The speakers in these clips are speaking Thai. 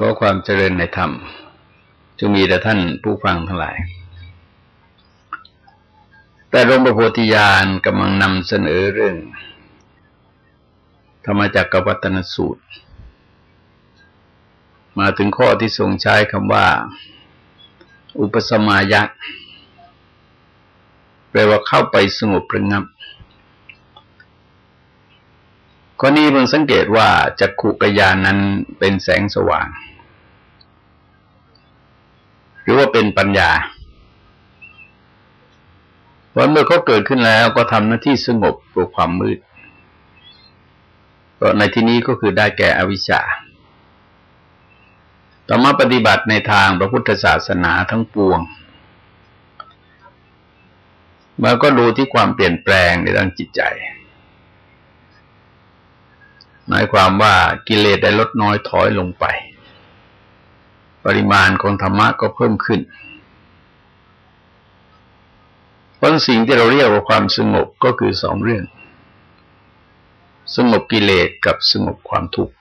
ขอความเจริญในธรรมจงมีแต่ท่านผู้ฟังทั้งหลาย แต่หลวงพระโพธิญาณกำลังนำเสนอเรื่อง ธรรมจักรวัตนสูตร มาถึงข้อที่ทรงใช้คำว่า อุปสมายักแปลว่าเข้าไปสงบระงับ ข้อนี้มึงสังเกตว่าจักขุกยานนั้นเป็นแสงสว่าง หรือว่าเป็นปัญญาเพราะเมื่อเขาเกิดขึ้นแล้วก็ทำหน้าที่สงบปลุกความมืดก็ในที่นี้ก็คือได้แก่อวิชชาต่อมาปฏิบัติในทางพระพุทธศาสนาทั้งปวงมันก็ดูที่ความเปลี่ยนแปลงในด้านจิตใจ หมายความว่ากิเลสได้ลดน้อยถอยลงไป ปริมาณของธรรมะก็เพิ่มขึ้นเพราะสิ่งที่เราเรียกว่าความสงบก็คือสองเรื่อง สงบกิเลสกับสงบความทุกข์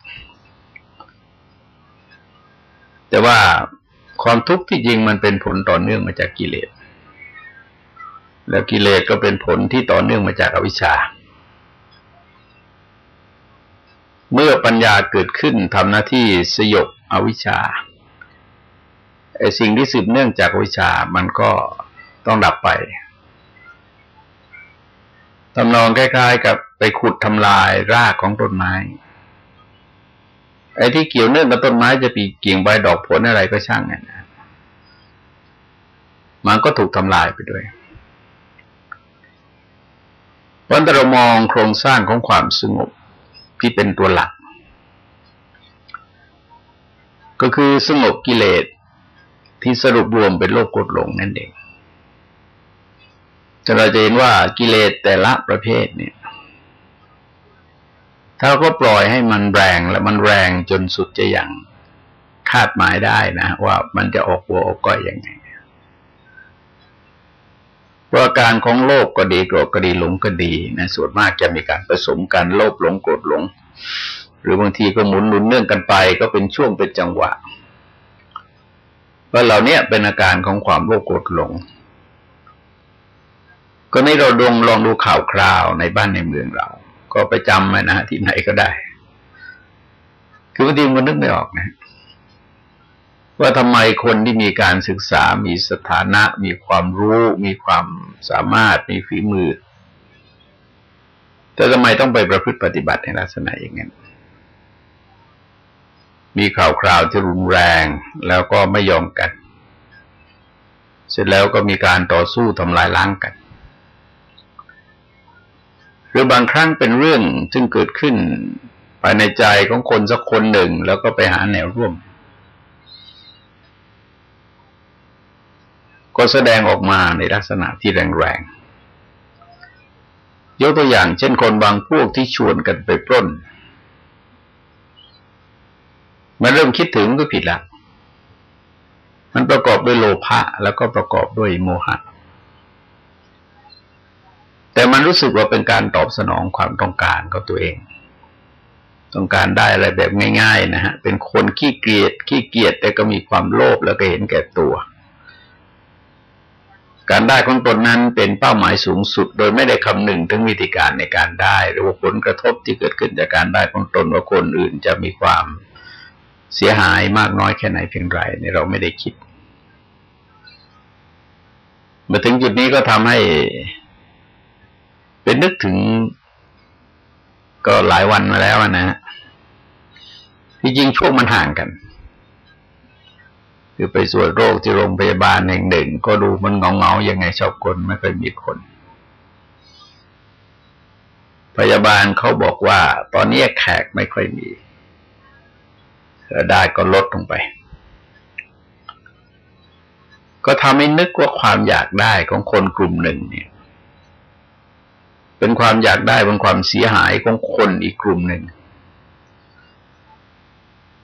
แต่ว่าความทุกข์ที่จริงมันเป็นผลต่อเนื่องมาจากกิเลส แล้วกิเลสก็เป็นผลที่ต่อเนื่องมาจากอวิชชา เมื่อปัญญาเกิดขึ้นทำหน้าที่สยบอวิชชาไอ้สิ่งที่สืบเนื่องจากวิชามันก็ต้องดับไปทำนองคล้ายๆ กับไปขุดทำลายรากของต้นไม้ ไอ้ที่เกี่ยวเนื่องกับต้นไม้จะปีกิ่งใบดอกผลอะไรก็ช่างเนี่ยนมันก็ถูกทำลายไปด้วยวันแต่เรามองโครงสร้างของความสงบ ที่เป็นตัวหลัก ก็คือสงบกิเลสที่สรุปรวมเป็นโลกกดลงนั่นเองจะเราจะเห็นว่ากิเลสแต่ละประเภทเนี่ย ถ้าก็ปล่อยให้มันแรงและมันแรงจนสุดจะอย่างคาดหมายได้นะ ว่ามันจะออกหัวออกก้อยยังไง ประการของโลภกก็ดีโกรธก็ดีหลงก็ดีนะส่วนมากจะมีการผสมกันโลภหลงโกรธหลง หรือบางทีก็หมุนหนุนเนื่องกันไป ก็เป็นช่วงเป็นจังหวะว่าเหล่านี้เป็นอาการของความโลภโกรธหลง ก็ในเราดงลองดูข่าวคราวในบ้านในเมืองเรา ก็ไปจำนะที่ไหนก็ได้ คือบางทีมันนึกไม่ออกนะ ว่าทำไมคนที่มีการศึกษา มีสถานะ มีความรู้ มีความสามารถ มีฝีมือ แต่ทำไมต้องไปประพฤติปฏิบัติในลักษณะอย่างนั้น มีข่าวคราวที่รุนแรง แล้วก็ไม่ยอมกัน เสร็จแล้วก็มีการต่อสู้ทำลายล้างกัน หรือบางครั้งเป็นเรื่องซึ่งเกิดขึ้นภายในใจของคนสักคนหนึ่ง แล้วก็ไปหาแนวร่วม ก็แสดงออกมาในลักษณะที่แรงๆ ยกตัวอย่างเช่นคนบางพวกที่ชวนกันไปปล้น มันเริ่มคิดถึงก็ผิดละมันประกอบด้วยโลภะแล้วก็ประกอบด้วยโมหะ แต่มันรู้สึกว่าเป็นการตอบสนองความต้องการของตัวเอง ต้องการได้อะไรแบบง่าย ๆ นะฮะ เป็นคนขี้เกียจขี้เกียจแต่ก็มีความโลภแล้วก็เห็นแก่ตัว การได้ของตนนั้นเป็นเป้าหมายสูงสุด โดยไม่ได้คำนึงถึงวิธีการในการได้ หรือว่าผลกระทบที่เกิดขึ้นจากการได้ของตนว่าคนอื่นจะมีความเสียหายมากน้อยแค่ไหนเพียงไรในเราไม่ได้คิดมาถึงจุดนี้ก็ทำให้ เป็นนึกถึงก็หลายวันมาแล้วนะฮะที่จริงช่วงมันห่างกัน คือไปสวดโรคที่โรงพยาบาลแห่งหนึ่ง ก็ดูมันเงาเงายังไงชอบคนไม่เคยมีคน พยาบาลเขาบอกว่า ตอนนี้แขกไม่ค่อยมีได้ก็ลดลงไป ก็ทำให้นึกว่าความอยากได้ของคนกลุ่มหนึ่งเนี่ยเป็นความอยากได้เป็นความเสียหายของคนอีกกลุ่มหนึ่ง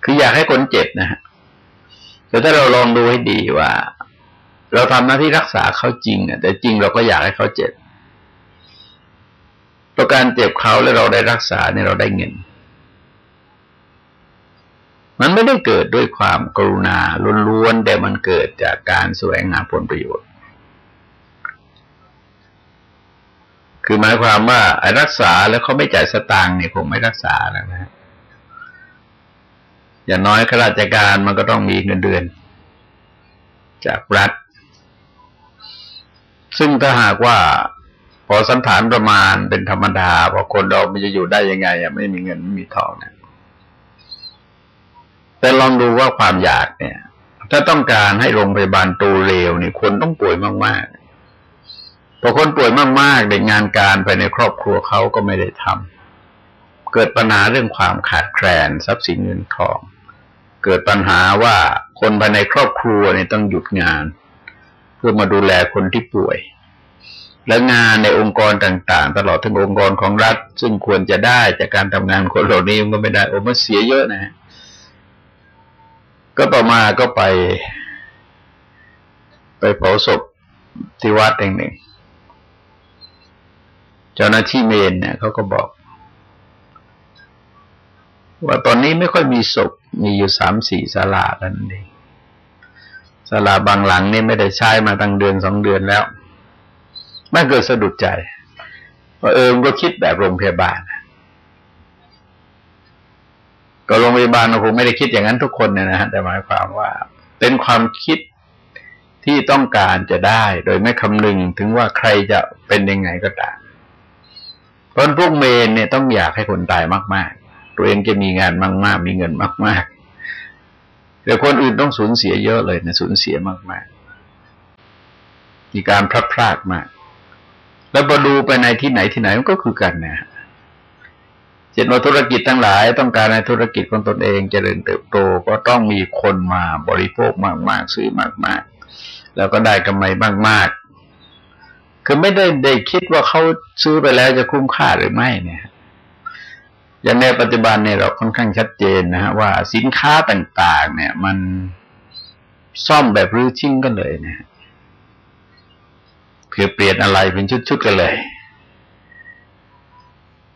คืออยากให้คนเจ็บนะฮะ แต่ถ้าเราลองดูให้ดีว่า เราทำหน้าที่รักษาเขาจริงอะแต่จริงเราก็อยากให้เขาเจ็บประการเจ็บเขาแล้วเราได้รักษาเนี่ยเราได้เงิน มันไม่ได้เกิดด้วยความกรุณาล้วนๆแต่มันเกิดจากการแสวงหาผลประโยชน์ คือหมายความว่ารักษาแล้วเขาไม่จ่ายสตางค์เนี่ยคงไม่รักษาแล้วนะ อย่างน้อยข้าราชการมันก็ต้องมีเงินเดือน จากรัฐ ซึ่งถ้าหากว่าพอสันฐานประมาณเป็นธรรมดาพอคนเรามันจะอยู่ได้ยังไงอะไม่มีเงินไม่มีทองเนี่ยแต่ลองดูว่าความอยากเนี่ย ถ้าต้องการให้โรงพยาบาลตูเร็วเนี่ยคนต้องป่วยมากๆพอคนป่วยมากๆในงานการภายในครอบครัวเขาก็ไม่ได้ทำเกิดปัญหาเรื่องความขาดแคลนทรัพย์สินเงินทอง เกิดปัญหาว่าคนภายในครอบครัวเนี่ยต้องหยุดงาน เพื่อมาดูแลคนที่ป่วย และงานในองค์กรต่าง ๆ ตลอดถึงองค์กรของรัฐ ซึ่งควรจะได้จากการทำงานคนเหล่านี้มันก็ไม่ได้โอ้มันเสียเยอะนะ ก็ต่อมาก็ไป ไปเผาศพที่วัดแห่งหนึ่ง เจ้าหน้าที่เมนเนี่ยเขาก็บอก ว่าตอนนี้ไม่ค่อยมีศพมีอยู่สามสี่ศาลาแล้วนั่นเองศาลาบางหลังนี่ไม่ได้ใช้มาตั้งเดือนสองเดือนแล้วไม่เกิดสะดุดใจว่าเออก็คิดแบบโรงพยาบาลก็โรงพยาบาลเราคงไม่ได้คิดอย่างนั้นทุกคนเนี่ยนะฮะแต่หมายความว่า เป็นความคิดที่ต้องการจะได้ โดยไม่คำนึงถึงว่าใครจะเป็นยังไงก็ตามเพราะพวกเมนเนี่ยต้องอยากให้คนตายมากๆ ตัวเองจะมีงานมาก ๆ มีเงินมาก ๆ แต่คนอื่นต้องสูญเสียเยอะเลยนะสูญเสียมากๆ มีการพลัดพรากมาก แล้วพอดูไปในที่ไหนที่ไหนมันก็คือกันนะเช่นว่าธุรกิจทั้งหลาย ต้องการในธุรกิจของตนเองจเจริญเติบโตก็ต้องมีคนมาบริโภคมากๆซื้อมาก ๆ แล้วก็ได้กำไรมาก ๆ คือไม่ได้ได้คิดว่าเขาซื้อไปแล้วจะคุ้มค่าหรือไม่เนี่ย อย่างในปัจจุบันเนี่ยเราค่อนข้างชัดเจนนะฮะว่าสินค้าต่างๆ เนี่ย มันซ่อมแบบรื้อชิ้งกันเลยเนี่ยเพื่อเปลี่ยนอะไรเป็นชุดๆกันเลย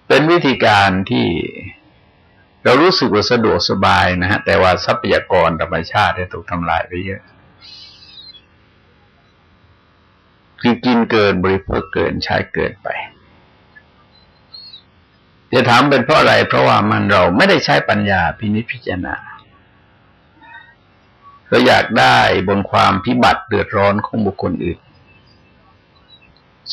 เป็นวิธีการที่เรารู้สึกว่าสะดวกสบายนะฮะแต่ว่าทรัพยากรธรรมชาติได้ถูกทำลายไปเยอะคือกินเกินบริโภคเกินใช้เกินไป จะถามเป็นเพราะอะไร เพราะว่ามันเราไม่ได้ใช้ปัญญาพินิจพิจารณาเราอยากได้บนความพิบัติเดือดร้อนของบุคคลอื่น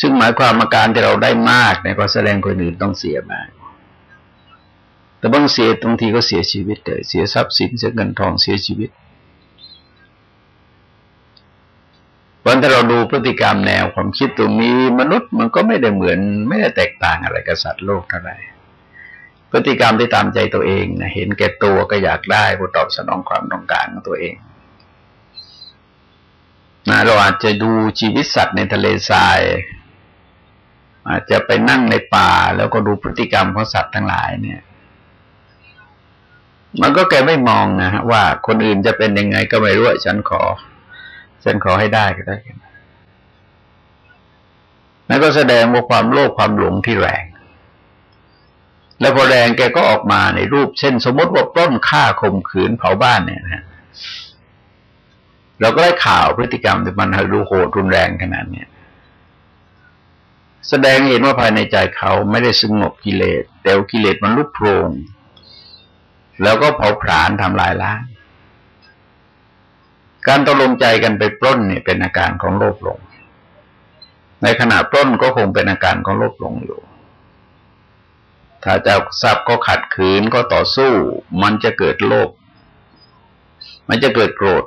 ซึ่งหมายความอาการที่เราได้มากในก็แสดงคนอื่นต้องเสียมาก แต่บางเสียบางทีก็เสียชีวิตเลยเสียทรัพย์สินเสียเงินทองเสียชีวิตวันถ้าเราดูพฤติกรรมแนวความคิดตรงนี้ มนุษย์มันก็ไม่ได้เหมือน ไม่ได้แตกต่างอะไรกับสัตว์โลกเท่าไหร่ พฤติกรรมที่ตามใจตัวเองนะเห็นแก่ตัวก็อยากได้ผู้ตอบสนองความต้องการของตัวเองนะเราอาจจะดูชีวิตสัตว์ในทะเลทราย อาจจะไปนั่งในป่า แล้วก็ดูพฤติกรรมของสัตว์ทั้งหลายเนี่ย มันก็แกไม่มองนะฮะว่าคนอื่นจะเป็นยังไงก็ไม่รู้ฉันขอ ฉันขอให้ได้ก็ได้นั่นก็แสดงว่าความโลภความหลงที่แรง แล้วพอแรงแกก็ออกมาในรูปเช่น สมมติว่าปล้นฆ่าข่มขืนเผาบ้านเนี่ยนะเราก็ได้ข่าวพฤติกรรมที่มันดูโหดรุนแรงขนาดเนี้ยแสดงเห็นว่าภายในใจเขาไม่ได้สงบกิเลสแต่กิเลสมันลุกโพรงแล้วก็เผาผลาญทำลายล้าง การตกลงใจกันไปปล้นเนี่ยเป็นอาการของโลภหลง ในขณะปล้นก็คงเป็นอาการของโลภหลงอยู่ ถ้าเจะทรัพย์ก็ขัดขืนก็ต่อสู้ มันจะเกิดโลภมันจะเกิดโกรธ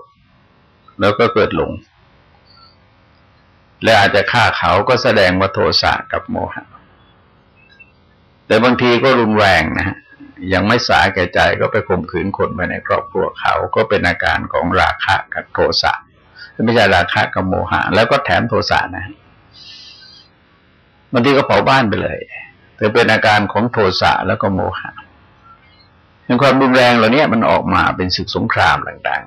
แล้วก็เกิดหลง และอาจจะฆ่าเขาก็แสดงว่าโทสะกับโมหะ แต่บางทีก็รุนแรงนะฮะยังไม่สาแก่ใจก็ไปข่มขืนคนไปในครอบครัวเขาก็เป็นอาการของราคะกับโทสะไม่ใช่ราคะกับโมหะ แล้วก็แถมโทสะนะบางทีก็เผาบ้านไปเลย แต่เป็นอาการของโทสะแล้วก็โมหะในความรุนแรงเหล่านี้มันออกมาเป็นศึกสงครามต่าง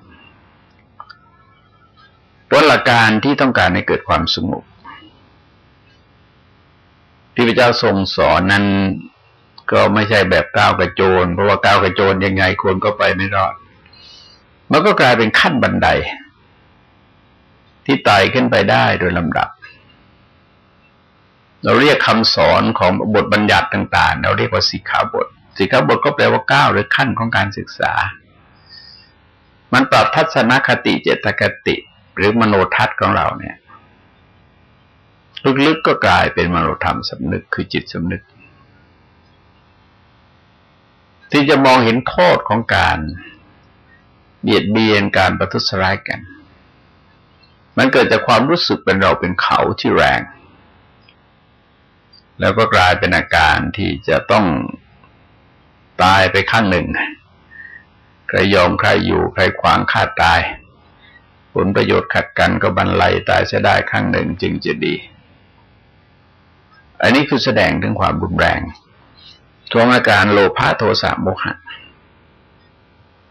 เพราะหลักการที่ต้องการให้เกิดความสงบที่พระเจ้าทรงสอนนั้นก็ไม่ใช่แบบก้าวกระโจน เพราะว่าก้าวกระโจนยังไงคนก็ไปไม่รอด มันก็กลายเป็นขั้นบันได ที่ไต่ขึ้นไปได้โดยลำดับ เราเรียกคำสอนของบทบัญญัติต่าง ๆ เราเรียกว่าสิกขาบท สิกขาบทก็แปลว่าก้าวหรือขั้นของการศึกษา มันปรับทัศนคติเจตคติ หรือมโนทัศน์ของเราเนี่ยลึกๆก็กลายเป็นมโนธรรมสำนึกคือจิตสำนึก ที่จะมองเห็นโทษของการเบียดเบียนการประทุษร้ายกัน มันเกิดจากความรู้สึกเป็นเราเป็นเขาที่แรง แล้วก็กลายเป็นอาการที่จะต้องตายไปข้างหนึ่ง ใครยอมใครอยู่ใครขวางฆ่าตาย ผลประโยชน์ขัดกันก็บรรลัยตายจะได้ข้างหนึ่งจึงจะดี อันนี้คือแสดงถึงความรุนแรงทวงอาการโลภะโทสะโมหะ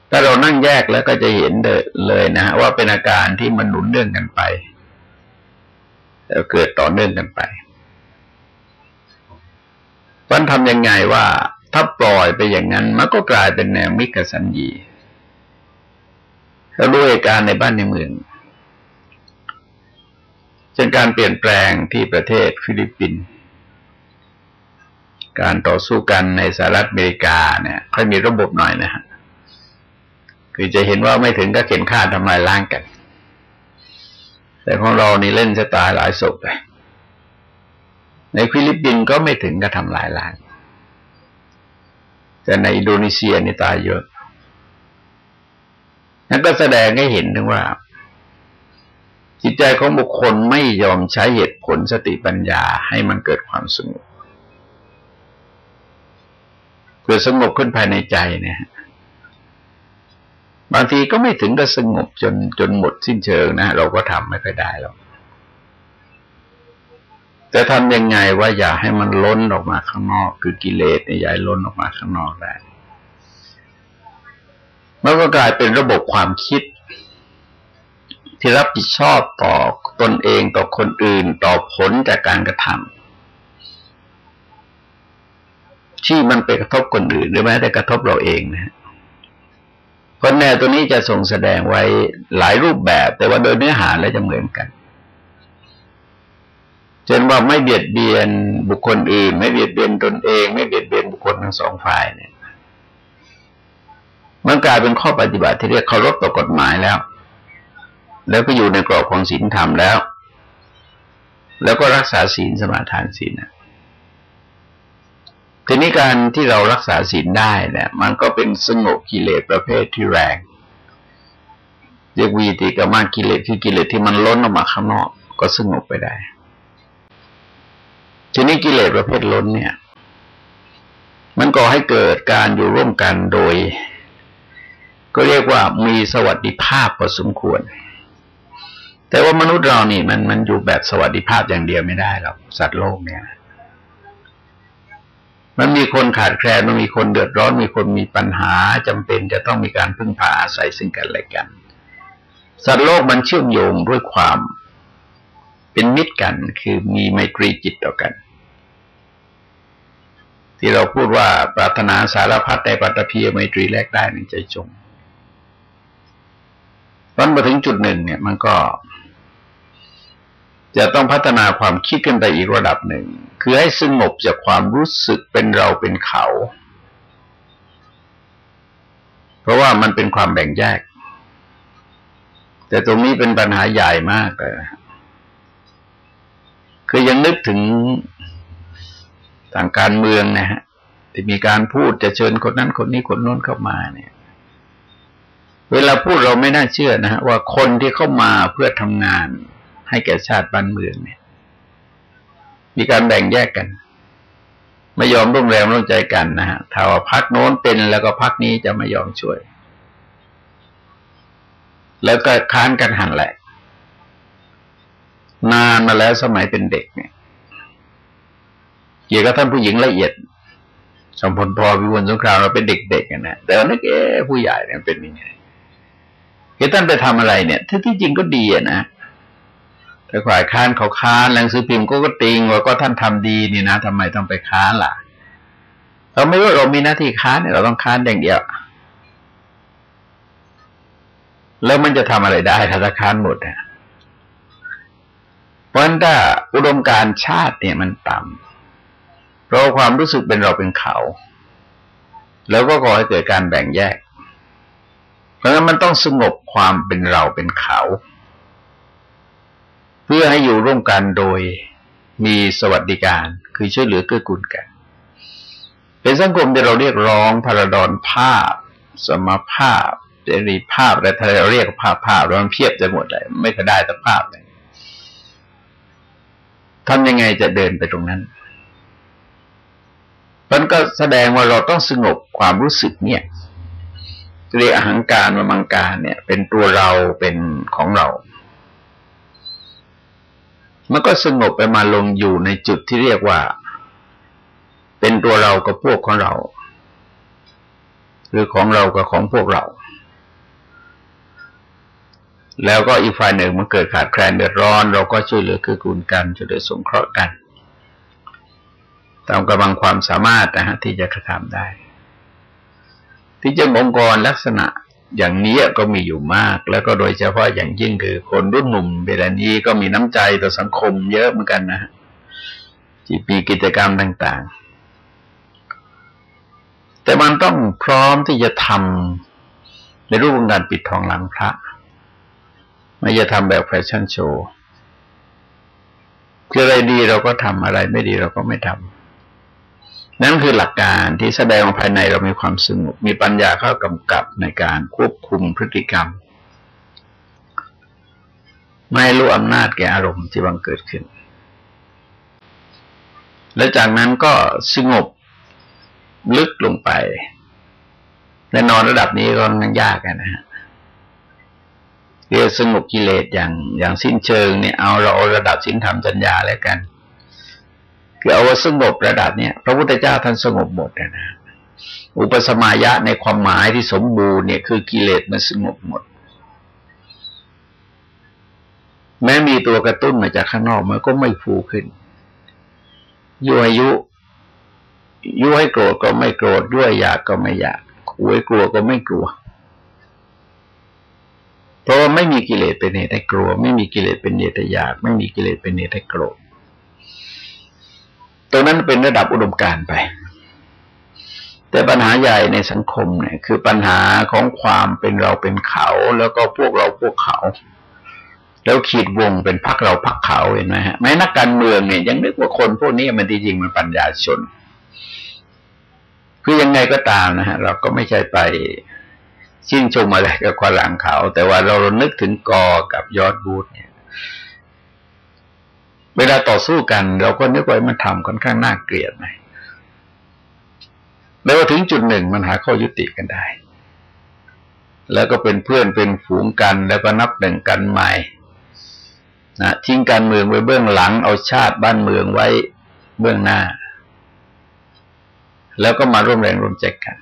ถ้าเรานั่งแยกแล้วก็จะเห็นเลยนะว่าเป็นอาการที่มันหนุนเนื่องกันไปแล้วเกิดต่อเนื่องกันไป มันทำยังไงว่าถ้าปล่อยไปอย่างนั้น มันก็กลายเป็นแนวมิกสัญญีถ้าด้วยการในบ้านในเมืองเช่นการเปลี่ยนแปลงที่ประเทศฟิลิปปินส์การต่อสู้กันในสหรัฐอเมริกาเนี่ย ค่อยมีระบบหน่อยนะฮะคือจะเห็นว่าไม่ถึงก็เข่นฆ่าทำลายล้างกัน แต่ของเรานี่เล่นจะตายหลายศพไป ในฟิลิปปินส์ก็ไม่ถึงกับทำลายล้าง แต่ในอินโดนีเซียนี่ตายเยอะ นั่นก็แสดงให้เห็นถึงว่า จิตใจของบุคคลไม่ยอมใช้เหตุผลสติปัญญาให้มันเกิดความสงบเกิดสงบขึ้นภายในใจเนี่ยบางทีก็ไม่ถึงกับสงบจนจนหมดสิ้นเชิงนะเราก็ทำไม่ค่อยได้หรอก แต่ทำยังไงว่าอย่าให้มันล้นออกมาข้างนอก คือกิเลสเนี่ยอย่าล้นออกมาข้างนอกได้มันก็กลายเป็นระบบความคิด ที่รับผิดชอบต่อตนเองต่อคนอื่นต่อผลจากการกระทำที่มันไปกระทบคนอื่นหรือแม้แต่กระทบเราเองนะเพราะแนวตัวนี้จะส่งแสดงไว้หลายรูปแบบ แต่ว่าโดยเนื้อหาแล้วจะเหมือนกัน เช่นว่าไม่เบียดเบียนบุคคลอื่น ไม่เบียดเบียนตนเอง ไม่เบียดเบียนบุคคลทั้งสองฝ่ายเนี่ย มันกลายเป็นข้อปฏิบัติที่เรียกเคารพต่อกฎหมายแล้ว แล้วก็อยู่ในกรอบของศีลธรรมแล้ว แล้วก็รักษาศีลสมาทานศีลนะทีนี้การที่เรารักษาศีลได้เนี่ยมันก็เป็นสงบกิเลสประเภทที่แรงเรียกวีติกามากิเลสคือกิเลสที่มันล้นออกมาข้างนอก ก็สงบไปได้ ทีนี้กิเลสประเภทล้นเนี่ย มันก่อให้เกิดการอยู่ร่วมกันโดย ก็เรียกว่ามีสวัสดิภาพพอสมควร แต่ว่ามนุษย์เรานี่มันมันอยู่แบบสวัสดิภาพอย่างเดียวไม่ได้หรอกสัตว์โลกเนี่ย มันมีคนขาดแคลนมันมีคนเดือดร้อน มีคนมีปัญหาจำเป็นจะต้องมีการพึ่งพาอาศัยซึ่งกันและกัน สัตว์โลกมันเชื่อมโยงด้วยความเป็นมิตรกันคือมีไมตรีจิตต่อกัน ที่เราพูดว่าปรารถนาสารพัดในปัตภีไมตรีแลกได้ในใจจงตอนมาถึงจุดหนึ่งเนี่ยมันก็ จะต้องพัฒนาความคิดกันไปอีกระดับหนึ่ง คือให้สงบจากความรู้สึกเป็นเราเป็นเขา เพราะว่ามันเป็นความแบ่งแยก แต่ตรงนี้เป็นปัญหาใหญ่มากเลยคือยังนึกถึง ทางการเมืองนะฮะที่มีการพูดจะเชิญคนนั้นคนนี้คนโน้นเข้ามาเนี่ย เวลาพูดเราไม่น่าเชื่อนะฮะว่าคนที่เข้ามาเพื่อทำงาน ให้แก่ชาติบ้านเมืองเนี่ย มีการแบ่งแยกกัน ไม่ยอมร่วมแรงร่วมใจกันนะฮะถ้าว่าพักโน้นเป็นแล้วก็พักนี้จะไม่ยอมช่วย แล้วก็ค้านกันหันแหละนานมาแล้วสมัยเป็นเด็กเนี่ย เกี่ยวกับท่านผู้หญิงละเอียดสมพลพอวิวนสงครามเราเป็นเด็กๆกันนะแต่ว่านึกเอ๊ผู้ใหญ่เนี่ยเป็นยังไงเห็นท่านไปทำอะไรเนี่ยที่ที่จริงก็ดีนะแต่ฝ่ายค้านเขาค้านหนังสือพิมพ์ก็ก็ติงว่าก็ท่านทำดีนี่นะทำไมต้องไปค้านล่ะ เราไม่ว่าเรามีหน้าที่ค้านเนี่ยเราต้องค้านอย่างเดียว แล้วมันจะทำอะไรได้ธนาค้ารหมดนะเพราะฉะนั้นถ้าอุดมการชาติเนี่ยมันต่ำ เราความรู้สึกเป็นเราเป็นเขา แล้วก็ก่อให้เกิดการแบ่งแยก เพราะฉะนั้นมันต้องสงบความเป็นเราเป็นเขา เพื่อให้อยู่ร่วมกันโดยมีสวัสดิการคือช่วยเหลือเกื้อกูลกัน เป็นสังคมที่เราเรียกร้องพาราดอนภาพ สมภาพเสรีภาพอะไรทะเลเราเรียกภาพภาพมันเพียบจะหมดเลยไม่ก็ได้แต่ภาพเลยทำยังไงจะเดินไปตรงนั้น มันก็แสดงว่าเราต้องสงบความรู้สึกเนี่ยเรียกอหางการมามังการเนี่ย เป็นตัวเราเป็นของเรา มันก็สงบไปมาลงอยู่ในจุดที่เรียกว่า เป็นตัวเรากับพวกของเรา หรือของเรากับของพวกเรา แล้วก็อีกฝ่ายหนึ่งมันเกิดขาดแคลนเดือดร้อน เราก็ช่วยเหลือคือกูลกันช่วยเหลือสงเคราะห์กัน ตามกำลังความสามารถนะฮะที่จะกระทำได้ ที่จะองค์กรลักษณะอย่างนี้ก็มีอยู่มาก แล้วก็โดยเฉพาะอย่างยิ่งคือคนรุ่นหนุ่มเวลานี้ก็มีน้ำใจต่อสังคมเยอะเหมือนกันนะที่มีกิจกรรมต่างๆ แต่มันต้องพร้อมที่จะทำในรูปของการปิดทองหลังพระ ไม่จะทำแบบแฟชั่นโชว์คืออะไรดีเราก็ทำอะไรไม่ดีเราก็ไม่ทำ นั่นคือหลักการที่แสดงภายในเรามีความสงบมีปัญญาเข้ากำกับในการควบคุมพฤติกรรม ไม่รู้อำนาจแก่อารมณ์ที่บังเกิดขึ้น และจากนั้นก็สงบลึกลงไปแน่นอนระดับนี้ก็นันยากนะฮะเรียกสงบกิเลสอย่างอย่างสิ้นเชิงเนี่ยเอาเราระดับสิ้นธรรมจัญญาแล้วกัน คือเอาว่าสงบระดับเนี้ยพระพุทธเจ้าท่านสงบหมดนะ อุปสมายะในความหมายที่สมบูรณ์เนี่ยคือกิเลสมันสงบหมด แม้มีตัวกระตุ้นมาจากข้างนอกมันก็ไม่ฟูขึ้นยุอายุยุให้โกรธก็ไม่โกรธด้วยอยากก็ไม่อยากขู่ให้กลัวก็ไม่กลัว เพราะว่าไม่มีกิเลสเป็นเหตุให้กลัว ไม่มีกิเลสเป็นเหตุให้อยาก ไม่มีกิเลสเป็นเหตุให้โกรธ ตรงนั้นเป็นระดับอุดมการไป แต่ปัญหาใหญ่ในสังคมเนี่ย คือปัญหาของความเป็นเราเป็นเขาแล้วก็พวกเราพวกเขา แล้วขีดวงเป็นพักเราพักเขาเห็นไหมฮะแม้นักการเมืองเนี่ยยังนึกว่าคนพวกนี้มันจริงมันปัญญาชน คือยังไงก็ตามนะฮะ เราก็ไม่ใช่ไปชื่นชมอะไรกับความหลังเขา แต่ว่าเรานึกถึงกอกับยอดบูธเนี่ย เวลาต่อสู้กัน เราก็นึกว่ามันทำค่อนข้างน่าเกลียดไหมแล้วถึงจุดหนึ่งมันหาข้อยุติกันได้ แล้วก็เป็นเพื่อนเป็นฝูงกัน แล้วก็นับหนึ่งกันใหม่นะทิ้งการเมืองไว้เบื้องหลัง เอาชาติบ้านเมืองไว้เบื้องหน้า แล้วก็มาร่วมแรงร่วมใจกัน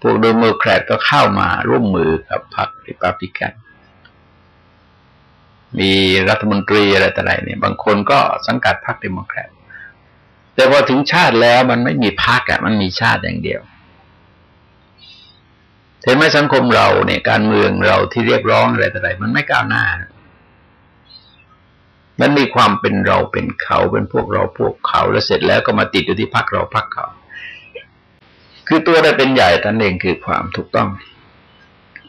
พวกโดยมือแครดก็เข้ามาร่วมมือกับพรรคริปับลิกัน มีรัฐมนตรีอะไรต่ออะไรเนี่ย บางคนก็สังกัดพรรคเดโมแครตแต่พอถึงชาติแล้วมันไม่มีพรรคอะมันมีชาติอย่างเดียวเห็นไหมสังคมเราเนี่ยการเมืองเราที่เรียกร้องอะไรต่ออะไรมันไม่ก้าวหน้า มันมีความเป็นเราเป็นเขาเป็นพวกเราพวกเขาแล้วเสร็จแล้วก็มาติดอยู่ที่พรรคเราพรรคเขา คือตัวได้เป็นใหญ่ตันเองคือความถูกต้อง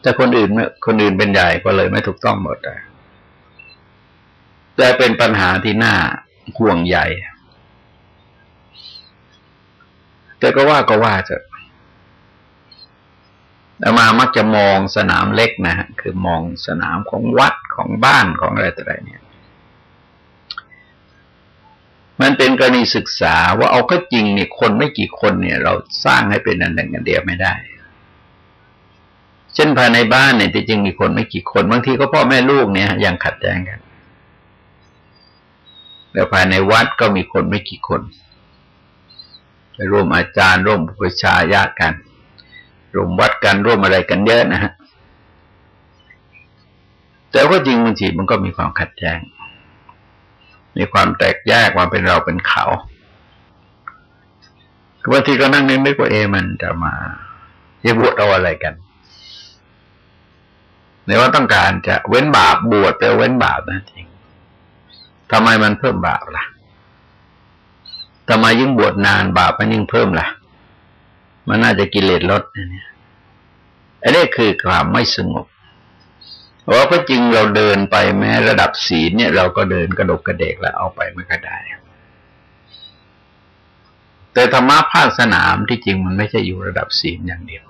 แต่คนอื่นคนอื่นเป็นใหญ่ก็เลยไม่ถูกต้องหมดเลย แต่เป็นปัญหาที่น่าห่วงใหญ่ แต่ก็ว่าก็ว่าจะแต่มามักจะมองสนามเล็กนะฮะคือมองสนามของวัดของบ้านของอะไรต่ออะไรเนี่ย มันเป็นกรณีศึกษาว่าเอาก็จริงเนี่ยคนไม่กี่คนเนี่ย เราสร้างให้เป็นอันหนึ่งอันเดียวไม่ได้ เช่นภายในบ้านเนี่ยจริงมีคนไม่กี่คนบางทีก็พ่อแม่ลูกเนี่ยยังขัดแย้งกัน แล้วภายในวัดก็มีคนไม่กี่คนไปร่วมอาจารย์ร่วมประชาญากัน ร่วมวัดกันร่วมอะไรกันเยอะนะฮะแต่ว่าจริงบางทีมันก็มีความขัดแย้ง มีความแตกแยกความเป็นเราเป็นเขาบางทีก็นั่งนึกไม่ว่าเอมันจะมาเยบวดเอาอะไรกันในว่าต้องการจะเว้นบาปบวชแต่เว้นบาปนะจริง ทำไมมันเพิ่มบาปล่ะทำไมยิ่งบวชนานบาปมันยิ่งเพิ่มล่ะ มันน่าจะกิเลสลดเนี่ยอันนี้คือความไม่สงบเพราะว่าจริงเราเดินไปแม้ระดับศีลเนี่ย เราก็เดินกระดกกระเดกแล้วเอาไปไม่ค่อยได้ แต่ธรรมะภาคสนามที่จริงมันไม่ใช่อยู่ระดับศีลอย่างเดียว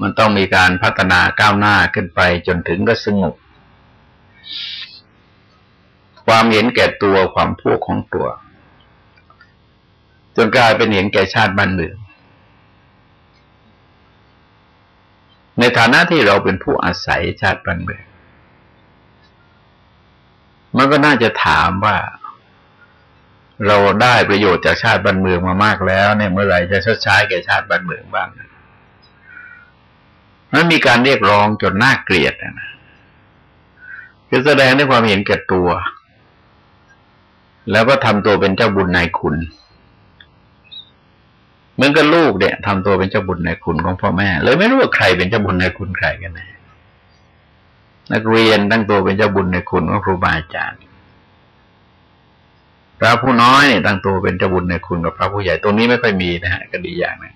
มันต้องมีการพัฒนาก้าวหน้าขึ้นไปจนถึงก็สงบ ความเห็นแก่ตัวความพวกของตัว จนกลายเป็นเห็นแก่ชาติบ้านเมือง ในฐานะที่เราเป็นผู้อาศัยชาติบ้านเมือง มันก็น่าจะถามว่า เราได้ประโยชน์จากชาติบ้านเมืองมามากแล้วเนี่ยเมื่อไหร่จะชดใช้แก่ชาติบ้านเมืองบ้างมันมีการเรียกร้องจนน่าเกลียดนะคือแสดงด้วยความเห็นแก่ตัว แล้วก็ทำตัวเป็นเจ้าบุญนายคุณเหมือนกับลูกเนี่ยทำตัวเป็นเจ้าบุญในคุณของพ่อแม่ เลยไม่รู้ว่าใครเป็นเจ้าบุญในคุณใครกันแน่นักเรียนตั้งตัวเป็นเจ้าบุญในคุณของครูบาอาจารย์พระผู้น้อยเนี่ยตั้งตัวเป็นเจ้าบุญในคุณกับพระผู้ใหญ่ตรงนี้ไม่ค่อยมีนะฮะก็ดีอย่างนึง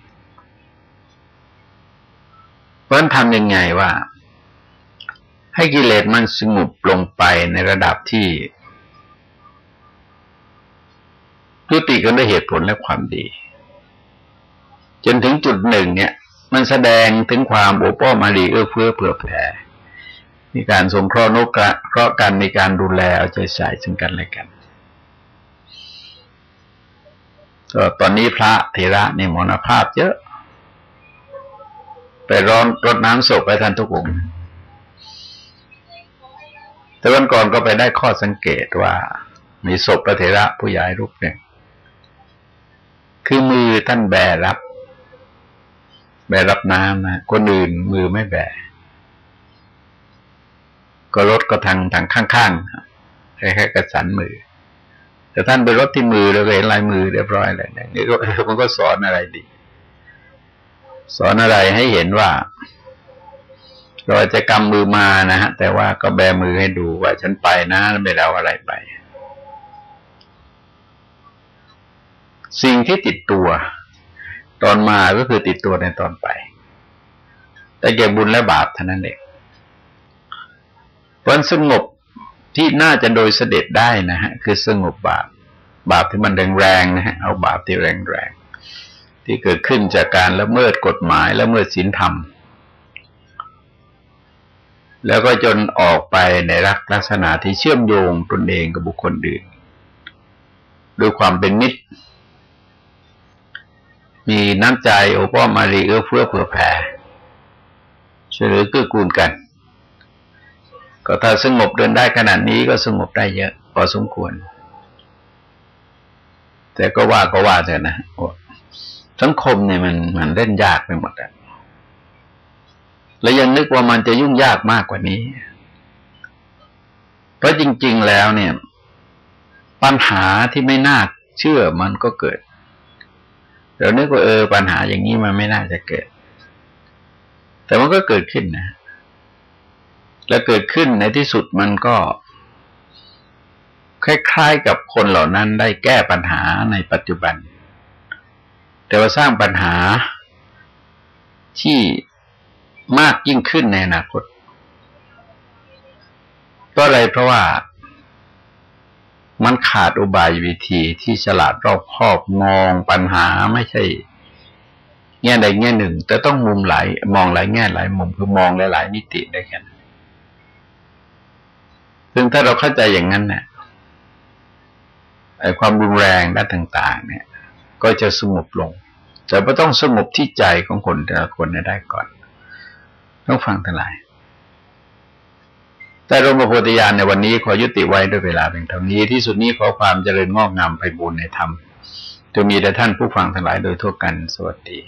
เพราะนั้นทำยังไงว่าให้กิเลสมันสงบลงไปในระดับที่ ยุติกันด้วยเหตุผลและความดี จนถึงจุดหนึ่งเนี่ย มันแสดงถึงความโอป้อมารีเอื้อเฟื้อเผื่อแผ่มีการสงเคราะห์นุกะเคราะห์กันในการดูแลเอาใจใส่ซึ่งกันและกันก็ตอนนี้พระเทระในมรณภาพเยอะ ไปร้อนรดน้ำศพไปท่านทุกองค์แต่วันก่อนก็ไปได้ข้อสังเกตว่า มีศพพระเถระผู้ใหญ่รูปหนึ่ง คือมือท่านแบรับ แบรับน้ำนะคนอื่นมือไม่แบก็รถก็ทางทางข้างๆแค่กระสันมือ แต่ท่านไปรถที่มือแล้วเห็นลายมือเรียบร้อยเลยนี่ก็มันก็สอนอะไรดี สอนอะไรให้เห็นว่า เราจะกำมือมานะฮะแต่ว่าก็แบมือให้ดูว่าฉันไปนะไม่ได้เอาอะไรไป สิ่งที่ติดตัว ตอนมาก็คือติดตัวในตอนไป แต่เก็บบุญและบาปเท่านั้นเองวันสงบที่น่าจะโดยเสด็จได้นะฮะ คือสงบบาป บาปที่มันแรงๆนะฮะเอาบาปที่แรงๆที่เกิดขึ้นจากการละเมิดกฎหมายละเมิดศีลธรรม แล้วก็จนออกไปในรักลักษณะที่เชื่อมโยงตนเองกับบุคคลอื่นด้วยความเป็นมิตร มีน้ำใจโอป้อมารีเอื้อเฟื้อเผื่อแผ่ช่วยเหลือเกื้อกูลกัน ก็ถ้าสงบเดินได้ขนาดนี้ก็สงบได้เยอะพอสมควร แต่ก็ว่าก็ว่าเถอะนะสังคมเนี่ยมันมันเล่นยากไปหมดอะแล้วยังนึกว่ามันจะยุ่งยากมากกว่านี้ เพราะจริง ๆแล้วเนี่ย ปัญหาที่ไม่น่าเชื่อมันก็เกิด เรานึกว่าเออปัญหาอย่างนี้มันไม่น่าจะเกิด แต่มันก็เกิดขึ้นนะ แล้วเกิดขึ้นในที่สุดมันก็คล้ายๆกับคนเหล่านั้นได้แก้ปัญหาในปัจจุบัน แต่ว่าสร้างปัญหาที่มากยิ่งขึ้นในอนาคตก็อะไรเพราะว่า มันขาดอุบายวิธีที่ฉลาดรอบคอบมองปัญหาไม่ใช่ แง่ใดแง่หนึ่ง แต่ต้องมุมหลายมองหลายแง่หลายมุมคือมองหลายๆมิติได้กันซึ่งถ้าเราเข้าใจอย่างนั้นเนี่ยไอความรุนแรงด้านต่าง ๆ เนี่ย ก็จะสงบลง แต่ก็ต้องสงบที่ใจของคนแต่ละคนได้ก่อน ต้องฟังทั้งหลาย แต่รมโพธิญาณในวันนี้ขอยุติไว้ด้วยเวลาเพียงเท่านี้ที่สุดนี้ขอความเจริญงอกงามไปบุญในธรรมจะมีแต่ท่านผู้ฟังทั้งหลายโดยทั่วกันสวัสดี